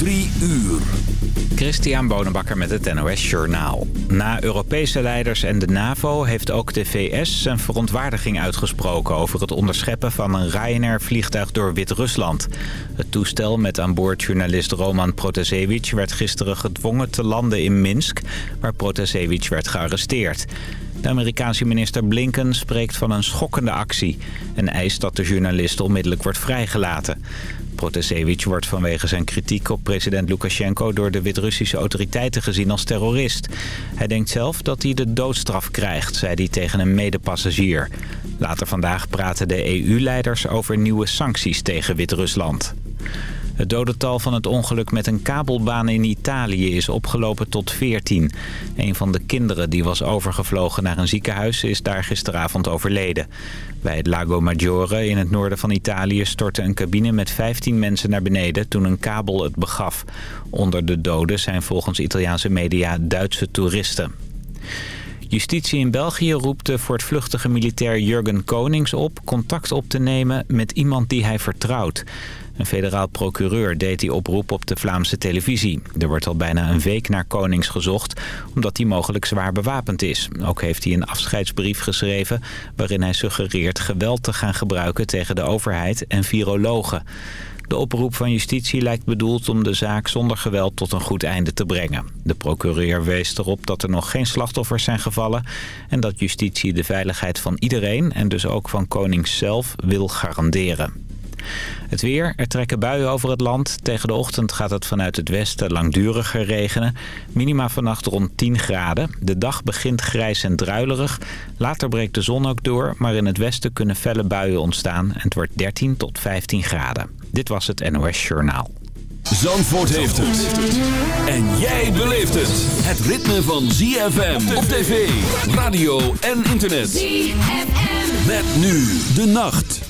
Drie uur. Christian Bonenbakker met het NOS Journaal. Na Europese leiders en de NAVO heeft ook de VS zijn verontwaardiging uitgesproken... over het onderscheppen van een Ryanair-vliegtuig door Wit-Rusland. Het toestel met aan boord journalist Roman Protasevich... werd gisteren gedwongen te landen in Minsk, waar Protasevich werd gearresteerd. De Amerikaanse minister Blinken spreekt van een schokkende actie... en eist dat de journalist onmiddellijk wordt vrijgelaten. Protasevich wordt vanwege zijn kritiek op president Lukashenko... door de Wit-Russische autoriteiten gezien als terrorist. Hij denkt zelf dat hij de doodstraf krijgt, zei hij tegen een medepassagier. Later vandaag praten de EU-leiders over nieuwe sancties tegen Wit-Rusland. Het dodental van het ongeluk met een kabelbaan in Italië is opgelopen tot 14. Een van de kinderen die was overgevlogen naar een ziekenhuis is daar gisteravond overleden. Bij het Lago Maggiore in het noorden van Italië stortte een cabine met 15 mensen naar beneden toen een kabel het begaf. Onder de doden zijn volgens Italiaanse media Duitse toeristen. Justitie in België roept de voortvluchtige militair Jurgen Konings op... contact op te nemen met iemand die hij vertrouwt. Een federaal procureur deed die oproep op de Vlaamse televisie. Er wordt al bijna een week naar Konings gezocht, omdat hij mogelijk zwaar bewapend is. Ook heeft hij een afscheidsbrief geschreven waarin hij suggereert geweld te gaan gebruiken tegen de overheid en virologen. De oproep van justitie lijkt bedoeld om de zaak zonder geweld tot een goed einde te brengen. De procureur wees erop dat er nog geen slachtoffers zijn gevallen... en dat justitie de veiligheid van iedereen en dus ook van Konings zelf wil garanderen. Het weer, er trekken buien over het land. Tegen de ochtend gaat het vanuit het westen langduriger regenen. Minima vannacht rond 10 graden. De dag begint grijs en druilerig. Later breekt de zon ook door, maar in het westen kunnen felle buien ontstaan. En het wordt 13 tot 15 graden. Dit was het NOS Journaal. Zandvoort heeft het. En jij beleeft het. Het ritme van ZFM op tv, radio en internet. ZFM. Met nu de nacht.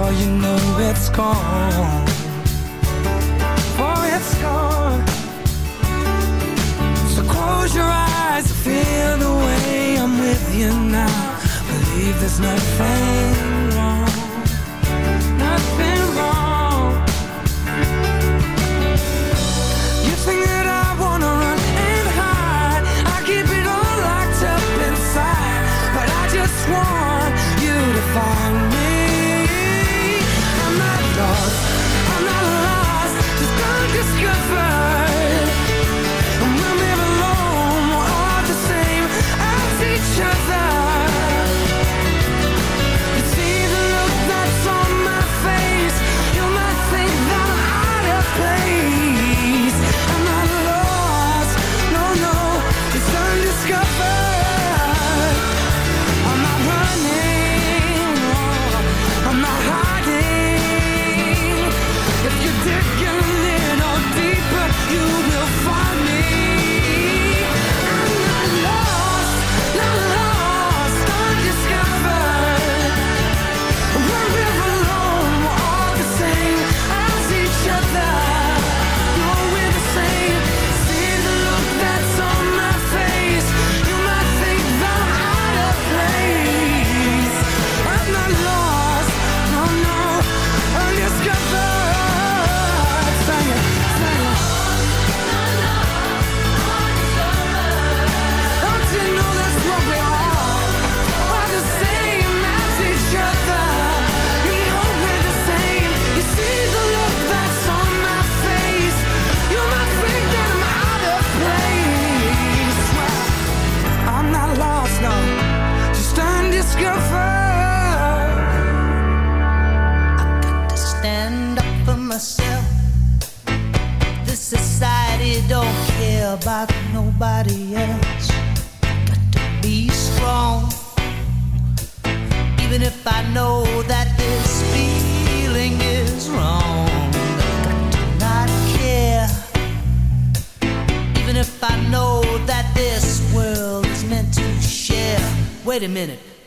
before you know it's gone. Oh, it's gone. So close your eyes, and feel the way I'm with you now. Believe there's nothing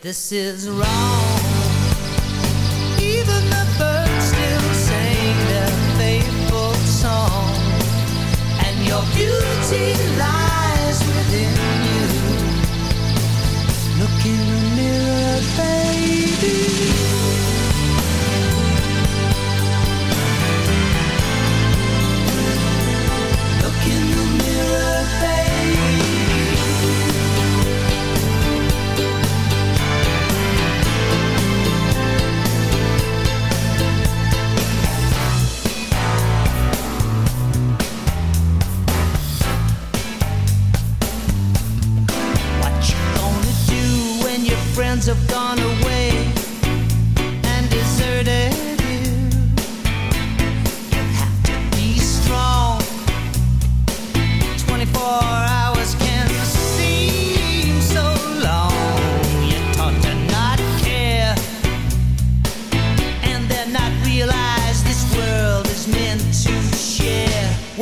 This is wrong.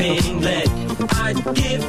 England. I'd give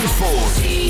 Zandvoort.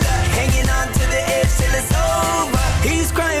hanging on to the edge till it's over. He's crying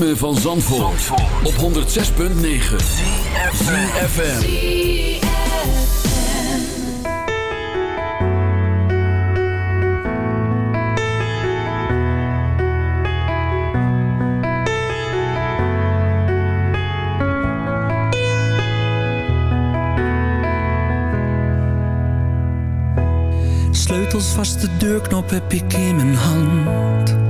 ritme van Zandvoort, op 106.9 ZFM Sleutels vast, de deurknop heb ik in mijn hand.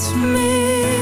Jou niet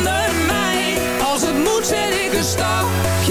stapje